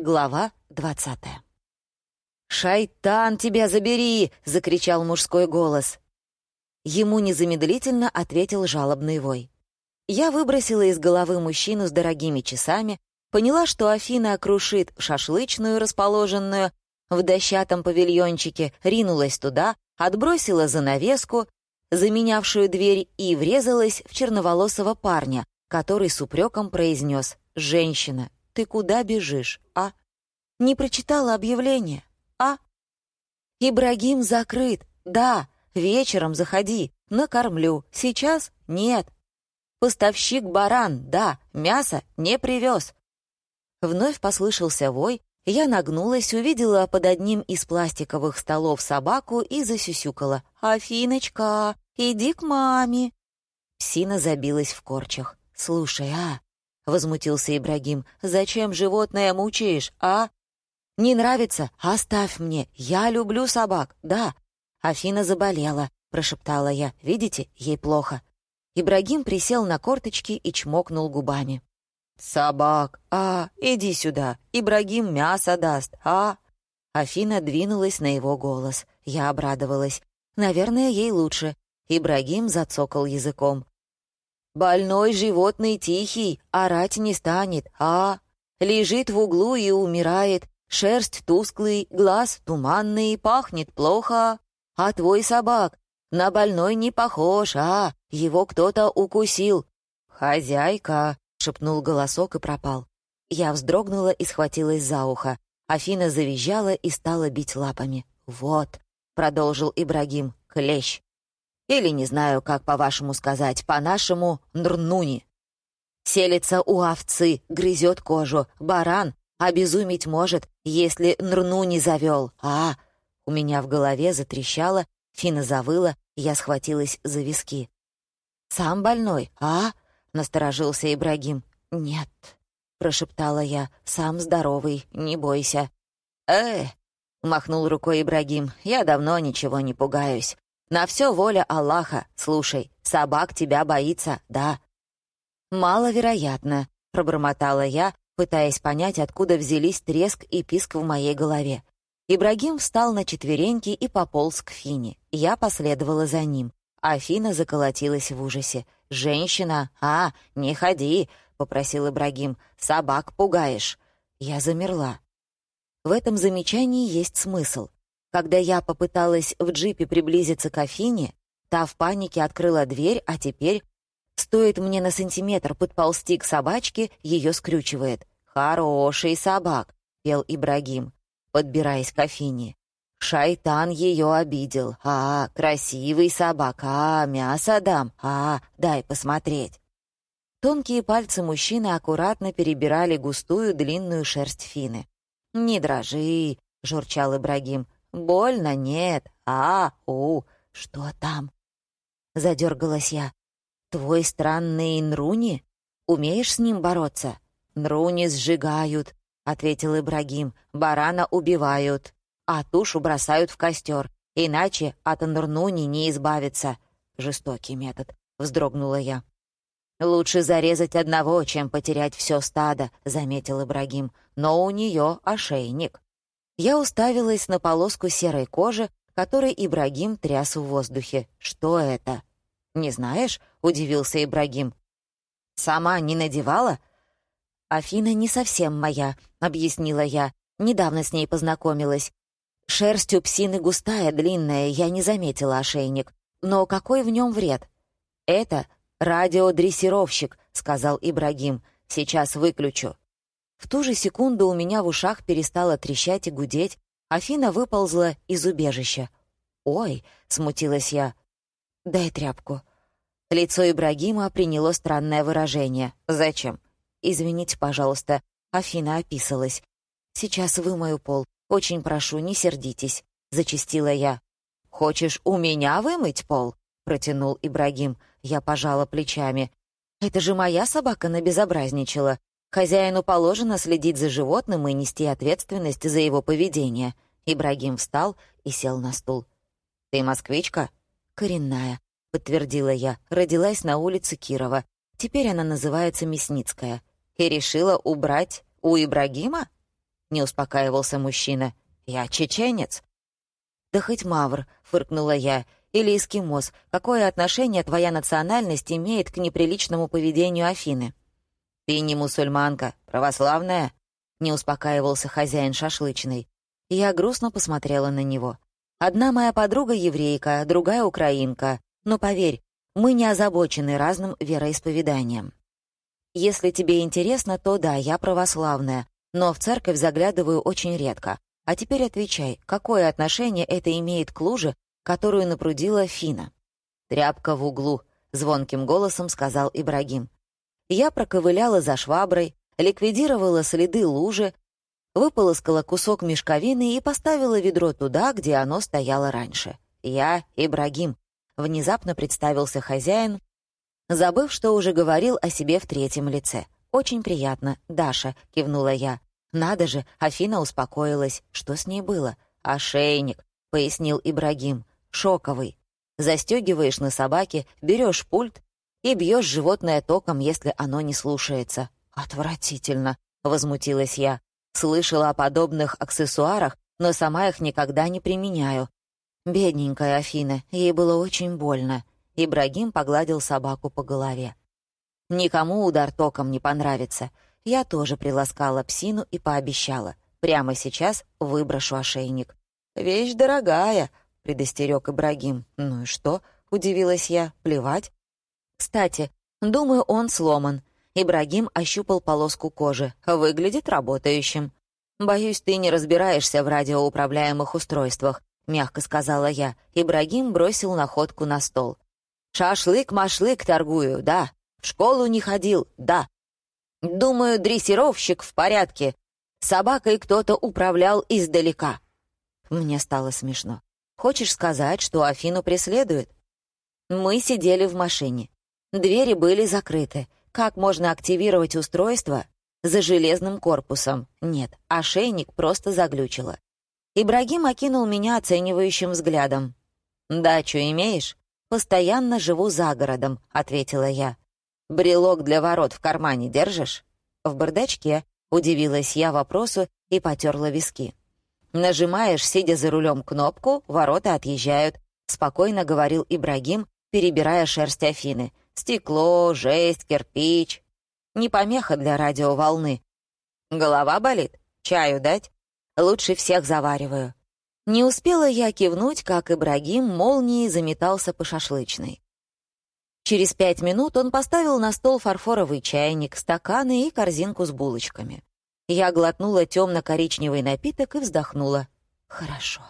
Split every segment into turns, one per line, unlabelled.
Глава двадцатая. «Шайтан, тебя забери!» — закричал мужской голос. Ему незамедлительно ответил жалобный вой. Я выбросила из головы мужчину с дорогими часами, поняла, что Афина крушит шашлычную, расположенную в дощатом павильончике, ринулась туда, отбросила занавеску, заменявшую дверь, и врезалась в черноволосого парня, который с упреком произнес «Женщина, ты куда бежишь, а? Не прочитала объявление, а? Ибрагим закрыт, да, вечером заходи, накормлю, сейчас нет. Поставщик баран, да, мясо не привез. Вновь послышался вой, я нагнулась, увидела под одним из пластиковых столов собаку и засюсюкала. «Афиночка, иди к маме!» Псина забилась в корчах. «Слушай, а, возмутился Ибрагим. «Зачем животное мучаешь, а? Не нравится? Оставь мне. Я люблю собак, да». Афина заболела, прошептала я. «Видите, ей плохо». Ибрагим присел на корточки и чмокнул губами. «Собак, а, иди сюда, Ибрагим мясо даст, а?» Афина двинулась на его голос. Я обрадовалась. Наверное, ей лучше. Ибрагим зацокал языком. Больной животный тихий, орать не станет, а? Лежит в углу и умирает, шерсть тусклый, глаз туманный, пахнет плохо. А твой собак на больной не похож, а? Его кто-то укусил. «Хозяйка!» — шепнул голосок и пропал. Я вздрогнула и схватилась за ухо. Афина завизжала и стала бить лапами. «Вот», — продолжил Ибрагим, — «клещ. Или, не знаю, как по-вашему сказать, по-нашему, нрнуни. Селится у овцы, грызет кожу, баран, обезумить может, если нрнуни завел. А, у меня в голове затрещало, Фина завыла, я схватилась за виски. «Сам больной, а?» — насторожился Ибрагим. «Нет», — прошептала я, — «сам здоровый, не бойся». «Э!» — махнул рукой Ибрагим. «Я давно ничего не пугаюсь. На все воля Аллаха. Слушай, собак тебя боится, да?» «Маловероятно», — пробормотала я, пытаясь понять, откуда взялись треск и писк в моей голове. Ибрагим встал на четвереньки и пополз к Фине. Я последовала за ним. Афина заколотилась в ужасе. «Женщина! А, не ходи!» — попросил Ибрагим. «Собак пугаешь!» Я замерла. В этом замечании есть смысл. Когда я попыталась в джипе приблизиться к Афине, та в панике открыла дверь, а теперь, стоит мне на сантиметр подползти к собачке, ее скрючивает. «Хороший собак», — пел Ибрагим, подбираясь к Афине. «Шайтан ее обидел. А, красивый собак. А, мясо дам. А, дай посмотреть». Тонкие пальцы мужчины аккуратно перебирали густую длинную шерсть Фины. «Не дрожи», — журчал Ибрагим, Больно нет. А, у, что там? Задергалась я. Твой странный Нруни? Умеешь с ним бороться? Нруни сжигают, ответил Ибрагим. Барана убивают, а тушу бросают в костер. Иначе от Нрнуни не избавиться. Жестокий метод, вздрогнула я. «Лучше зарезать одного, чем потерять все стадо», — заметил Ибрагим. «Но у нее ошейник». Я уставилась на полоску серой кожи, которой Ибрагим тряс в воздухе. «Что это?» «Не знаешь?» — удивился Ибрагим. «Сама не надевала?» «Афина не совсем моя», — объяснила я. «Недавно с ней познакомилась. Шерсть у псины густая, длинная, я не заметила ошейник. Но какой в нем вред?» «Это радиодрессировщик», — сказал Ибрагим. «Сейчас выключу». В ту же секунду у меня в ушах перестало трещать и гудеть, Афина выползла из убежища. «Ой!» — смутилась я. «Дай тряпку». Лицо Ибрагима приняло странное выражение. «Зачем?» «Извините, пожалуйста». Афина описалась. «Сейчас вымою пол. Очень прошу, не сердитесь», — зачастила я. «Хочешь у меня вымыть пол?» — протянул Ибрагим. Я пожала плечами. «Это же моя собака набезобразничала. Хозяину положено следить за животным и нести ответственность за его поведение. Ибрагим встал и сел на стул. «Ты москвичка?» «Коренная», — подтвердила я. Родилась на улице Кирова. Теперь она называется Мясницкая. И решила убрать у Ибрагима? — не успокаивался мужчина. «Я чеченец». «Да хоть мавр», — фыркнула я, — «или эскимос. Какое отношение твоя национальность имеет к неприличному поведению Афины?» «Ты не мусульманка, православная?» — не успокаивался хозяин шашлычной. Я грустно посмотрела на него. «Одна моя подруга еврейка, другая украинка. Но поверь, мы не озабочены разным вероисповеданием. Если тебе интересно, то да, я православная, но в церковь заглядываю очень редко. А теперь отвечай, какое отношение это имеет к луже, которую напрудила Фина?» «Тряпка в углу», — звонким голосом сказал Ибрагим. Я проковыляла за шваброй, ликвидировала следы лужи, выполоскала кусок мешковины и поставила ведро туда, где оно стояло раньше. Я Ибрагим. Внезапно представился хозяин, забыв, что уже говорил о себе в третьем лице. «Очень приятно, Даша», — кивнула я. «Надо же, Афина успокоилась. Что с ней было?» «Ошейник», — пояснил Ибрагим. «Шоковый. Застегиваешь на собаке, берешь пульт и бьешь животное током, если оно не слушается». «Отвратительно», — возмутилась я. «Слышала о подобных аксессуарах, но сама их никогда не применяю». Бедненькая Афина, ей было очень больно. Ибрагим погладил собаку по голове. «Никому удар током не понравится. Я тоже приласкала псину и пообещала. Прямо сейчас выброшу ошейник. «Вещь дорогая», — предостерег Ибрагим. «Ну и что?» — удивилась я. «Плевать». «Кстати, думаю, он сломан». Ибрагим ощупал полоску кожи. «Выглядит работающим». «Боюсь, ты не разбираешься в радиоуправляемых устройствах», — мягко сказала я. Ибрагим бросил находку на стол. «Шашлык-машлык торгую, да. В школу не ходил, да. Думаю, дрессировщик в порядке. Собакой кто-то управлял издалека». Мне стало смешно. «Хочешь сказать, что Афину преследуют?» Мы сидели в машине. Двери были закрыты. Как можно активировать устройство за железным корпусом? Нет, ошейник просто заглючило. Ибрагим окинул меня оценивающим взглядом. «Дачу имеешь?» «Постоянно живу за городом», — ответила я. «Брелок для ворот в кармане держишь?» «В бардачке», — удивилась я вопросу и потерла виски. «Нажимаешь, сидя за рулем, кнопку, ворота отъезжают», — спокойно говорил Ибрагим, перебирая шерсть Афины. «Стекло, жесть, кирпич. Не помеха для радиоволны. Голова болит? Чаю дать? Лучше всех завариваю». Не успела я кивнуть, как Ибрагим молнией заметался по шашлычной. Через пять минут он поставил на стол фарфоровый чайник, стаканы и корзинку с булочками. Я глотнула темно-коричневый напиток и вздохнула. «Хорошо».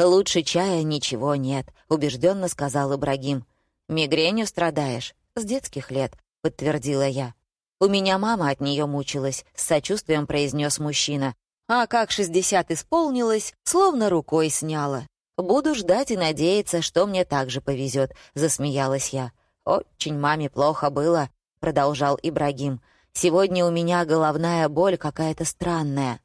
«Лучше чая ничего нет», — убежденно сказал Ибрагим. «Мигренью страдаешь?» «С детских лет», — подтвердила я. «У меня мама от нее мучилась», — с сочувствием произнес мужчина. «А как шестьдесят исполнилось, словно рукой сняла. Буду ждать и надеяться, что мне также повезет», — засмеялась я. «Очень маме плохо было», — продолжал Ибрагим. Сегодня у меня головная боль какая-то странная.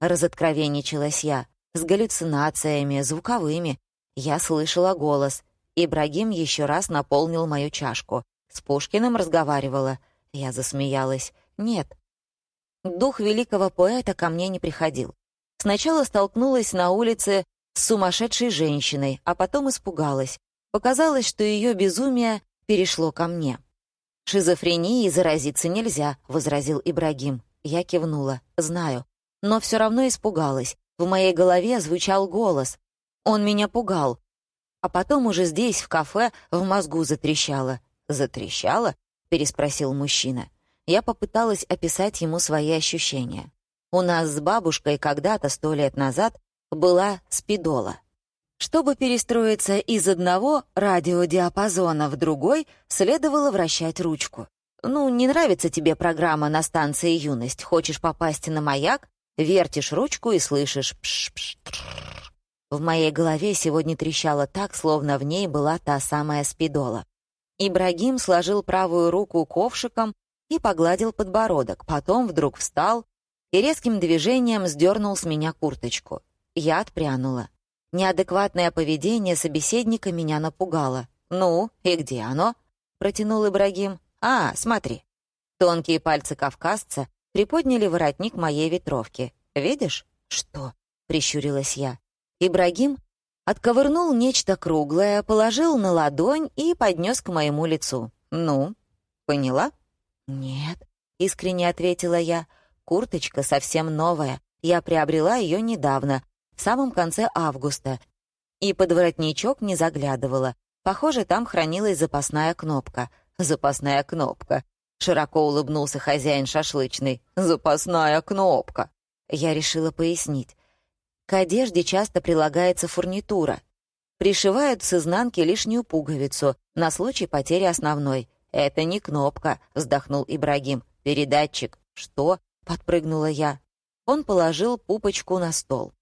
Разоткровенничалась я. С галлюцинациями, звуковыми. Я слышала голос. Ибрагим еще раз наполнил мою чашку. С Пушкиным разговаривала. Я засмеялась. Нет. Дух великого поэта ко мне не приходил. Сначала столкнулась на улице с сумасшедшей женщиной, а потом испугалась. Показалось, что ее безумие перешло ко мне. «Шизофренией заразиться нельзя», — возразил Ибрагим. Я кивнула. «Знаю». Но все равно испугалась. В моей голове звучал голос. Он меня пугал. А потом уже здесь, в кафе, в мозгу затрещало. «Затрещало?» — переспросил мужчина. Я попыталась описать ему свои ощущения. У нас с бабушкой когда-то, сто лет назад, была спидола. Чтобы перестроиться из одного радиодиапазона в другой, следовало вращать ручку. Ну, не нравится тебе программа на станции «Юность», хочешь попасть на маяк, вертишь ручку и слышишь пш-пш. В моей голове сегодня трещало так, словно в ней была та самая спидола. Ибрагим сложил правую руку ковшиком и погладил подбородок, потом вдруг встал и резким движением сдернул с меня курточку. Я отпрянула. Неадекватное поведение собеседника меня напугало. «Ну, и где оно?» — протянул Ибрагим. «А, смотри». Тонкие пальцы кавказца приподняли воротник моей ветровки. «Видишь?» «Что?» — прищурилась я. Ибрагим отковырнул нечто круглое, положил на ладонь и поднес к моему лицу. «Ну, поняла?» «Нет», — искренне ответила я. «Курточка совсем новая. Я приобрела ее недавно, в самом конце августа, и под воротничок не заглядывала. Похоже, там хранилась запасная кнопка. Запасная кнопка. Широко улыбнулся хозяин шашлычный. Запасная кнопка. Я решила пояснить. К одежде часто прилагается фурнитура. Пришивают с изнанки лишнюю пуговицу на случай потери основной. «Это не кнопка», — вздохнул Ибрагим. «Передатчик». «Что?» — подпрыгнула я. Он положил пупочку на стол.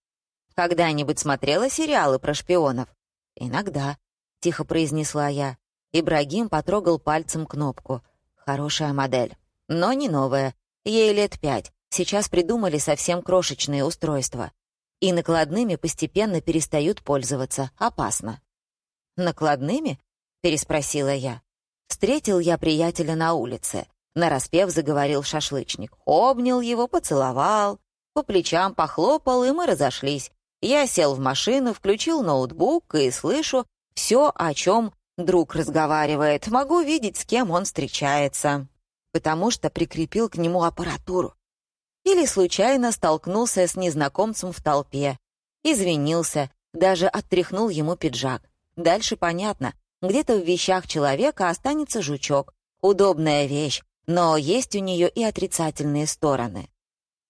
«Когда-нибудь смотрела сериалы про шпионов?» «Иногда», — тихо произнесла я. Ибрагим потрогал пальцем кнопку. «Хорошая модель. Но не новая. Ей лет пять. Сейчас придумали совсем крошечные устройства. И накладными постепенно перестают пользоваться. Опасно». «Накладными?» — переспросила я. Встретил я приятеля на улице. Нараспев заговорил шашлычник. Обнял его, поцеловал, по плечам похлопал, и мы разошлись. Я сел в машину, включил ноутбук и слышу все, о чем друг разговаривает. Могу видеть, с кем он встречается, потому что прикрепил к нему аппаратуру. Или случайно столкнулся с незнакомцем в толпе. Извинился, даже оттряхнул ему пиджак. Дальше понятно. Где-то в вещах человека останется жучок. Удобная вещь, но есть у нее и отрицательные стороны.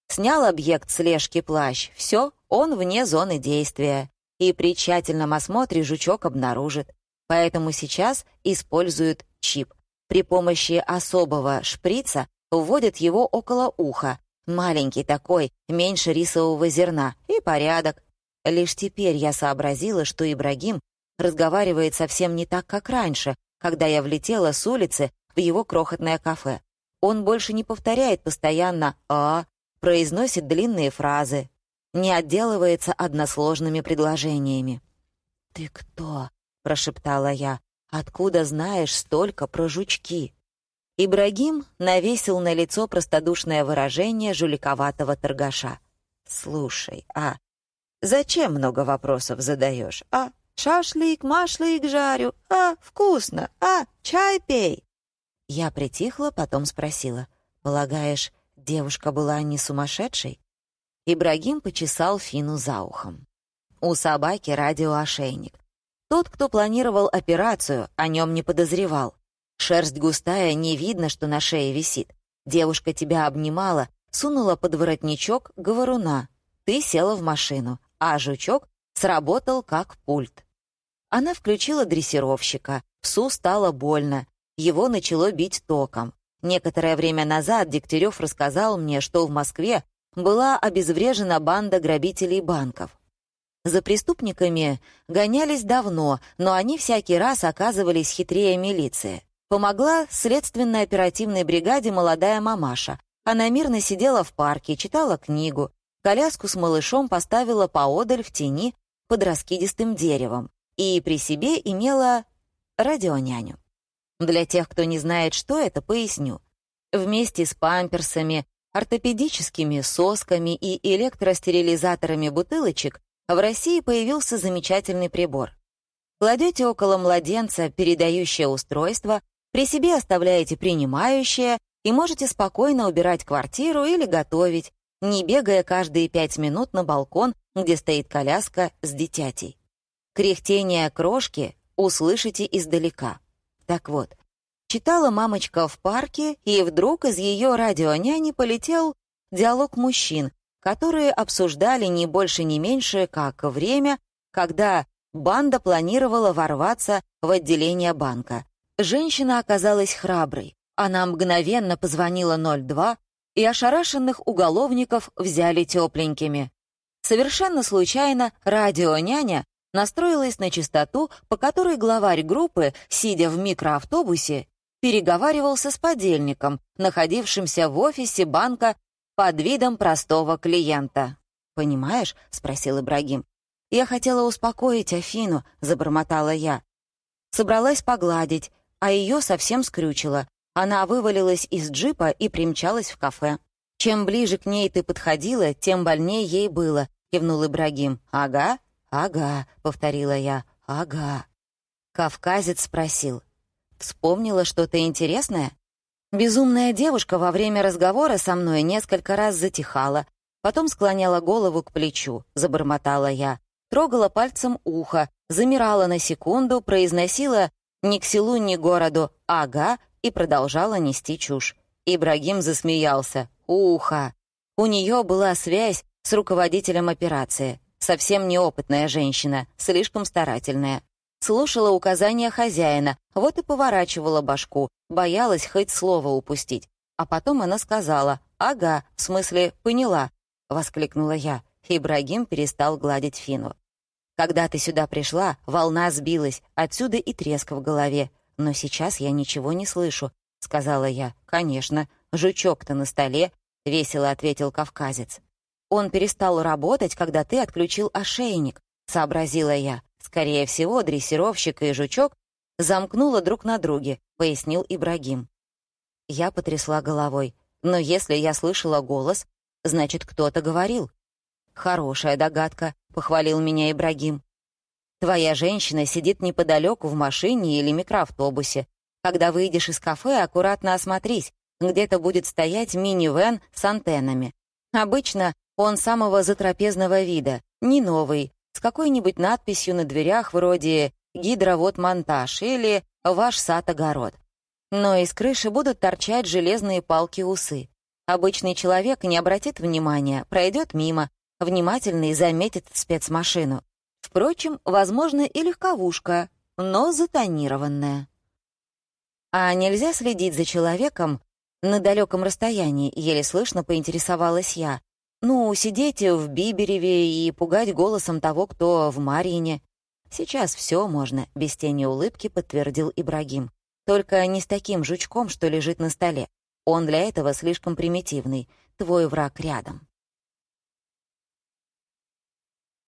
Снял объект слежки плащ. Все, он вне зоны действия. И при тщательном осмотре жучок обнаружит. Поэтому сейчас используют чип. При помощи особого шприца вводят его около уха. Маленький такой, меньше рисового зерна. И порядок. Лишь теперь я сообразила, что Ибрагим разговаривает совсем не так, как раньше, когда я влетела с улицы в его крохотное кафе. Он больше не повторяет постоянно «а», произносит длинные фразы, не отделывается односложными предложениями. «Ты кто?» — прошептала я. «Откуда знаешь столько про жучки?» Ибрагим навесил на лицо простодушное выражение жуликоватого торгаша. «Слушай, а зачем много вопросов задаешь, а? Шашлык, машлык жарю, а, вкусно, а, чай пей!» Я притихла, потом спросила. «Полагаешь, Девушка была не сумасшедшей? Ибрагим почесал Фину за ухом. У собаки радиоошейник. Тот, кто планировал операцию, о нем не подозревал. Шерсть густая, не видно, что на шее висит. Девушка тебя обнимала, сунула под воротничок говоруна. Ты села в машину, а жучок сработал как пульт. Она включила дрессировщика, псу стало больно, его начало бить током. Некоторое время назад Дегтярев рассказал мне, что в Москве была обезврежена банда грабителей банков. За преступниками гонялись давно, но они всякий раз оказывались хитрее милиции. Помогла следственно-оперативной бригаде молодая мамаша. Она мирно сидела в парке, читала книгу. Коляску с малышом поставила поодаль в тени под раскидистым деревом и при себе имела радионяню. Для тех, кто не знает, что это, поясню. Вместе с памперсами, ортопедическими сосками и электростерилизаторами бутылочек в России появился замечательный прибор. Кладете около младенца передающее устройство, при себе оставляете принимающее и можете спокойно убирать квартиру или готовить, не бегая каждые пять минут на балкон, где стоит коляска с дитятей. Кряхтение крошки услышите издалека. Так вот, читала мамочка в парке, и вдруг из ее радионяни полетел диалог мужчин, которые обсуждали не больше, не меньше, как время, когда банда планировала ворваться в отделение банка. Женщина оказалась храброй. Она мгновенно позвонила 02, и ошарашенных уголовников взяли тепленькими. Совершенно случайно радионяня настроилась на частоту, по которой главарь группы, сидя в микроавтобусе, переговаривался с подельником, находившимся в офисе банка под видом простого клиента. «Понимаешь?» — спросил Ибрагим. «Я хотела успокоить Афину», — забормотала я. Собралась погладить, а ее совсем скрючило. Она вывалилась из джипа и примчалась в кафе. Чем ближе к ней ты подходила, тем больнее ей было, кивнул Ибрагим. Ага, ага, повторила я. Ага. Кавказец спросил. Вспомнила что-то интересное? Безумная девушка во время разговора со мной несколько раз затихала, потом склоняла голову к плечу, забормотала я, трогала пальцем ухо, замирала на секунду, произносила ни к селу, ни городу «ага» и продолжала нести чушь. Ибрагим засмеялся. «Ухо!» У нее была связь с руководителем операции. Совсем неопытная женщина, слишком старательная. Слушала указания хозяина, вот и поворачивала башку, боялась хоть слово упустить. А потом она сказала «Ага, в смысле, поняла», — воскликнула я. Ибрагим перестал гладить Фину. Когда ты сюда пришла, волна сбилась, отсюда и треск в голове. Но сейчас я ничего не слышу», — сказала я. «Конечно, жучок-то на столе», — весело ответил кавказец. «Он перестал работать, когда ты отключил ошейник», — сообразила я. «Скорее всего, дрессировщик и жучок замкнуло друг на друге», — пояснил Ибрагим. Я потрясла головой. «Но если я слышала голос, значит, кто-то говорил». «Хорошая догадка», — похвалил меня Ибрагим. «Твоя женщина сидит неподалеку в машине или микроавтобусе. Когда выйдешь из кафе, аккуратно осмотрись. Где-то будет стоять мини-вэн с антеннами. Обычно он самого затрапезного вида, не новый, с какой-нибудь надписью на дверях вроде «Гидровод-монтаж» или «Ваш сад-огород». Но из крыши будут торчать железные палки-усы. Обычный человек не обратит внимания, пройдет мимо, внимательно и заметит спецмашину. Впрочем, возможно и легковушка, но затонированная. А нельзя следить за человеком на далеком расстоянии, еле слышно поинтересовалась я. Ну, сидеть в Бибереве и пугать голосом того, кто в Марьине. Сейчас все можно, без тени улыбки подтвердил Ибрагим. Только не с таким жучком, что лежит на столе. Он для этого слишком примитивный. Твой враг рядом.